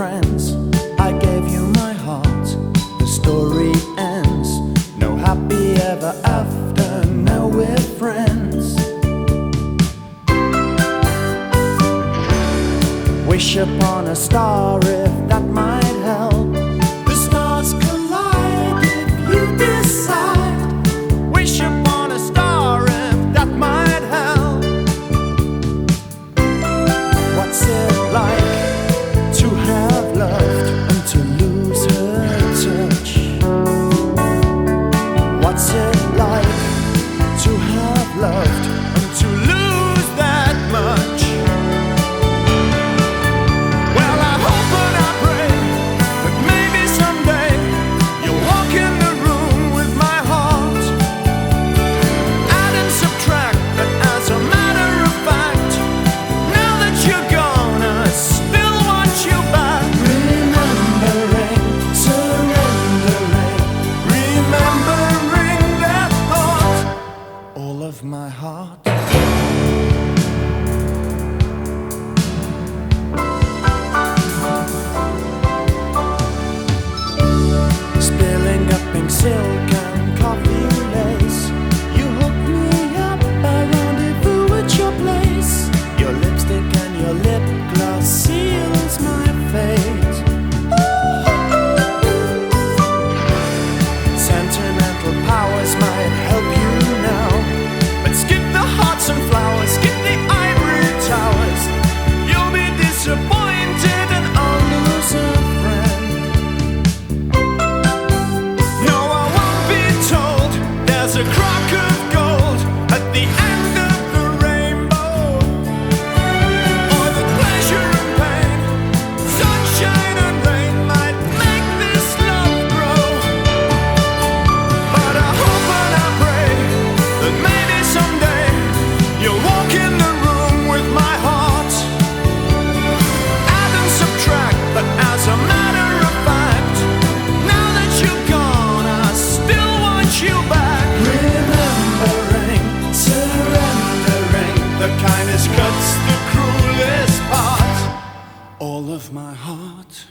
friends. I gave you my heart. The story ends. No happy ever after. Now we're friends. Wish upon a star if that might. Silk my heart.